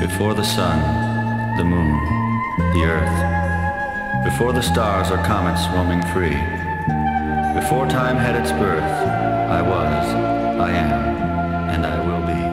Before the sun, the moon, the earth. Before the stars or comets roaming free. Before time had its birth, I was, I am, and I will be.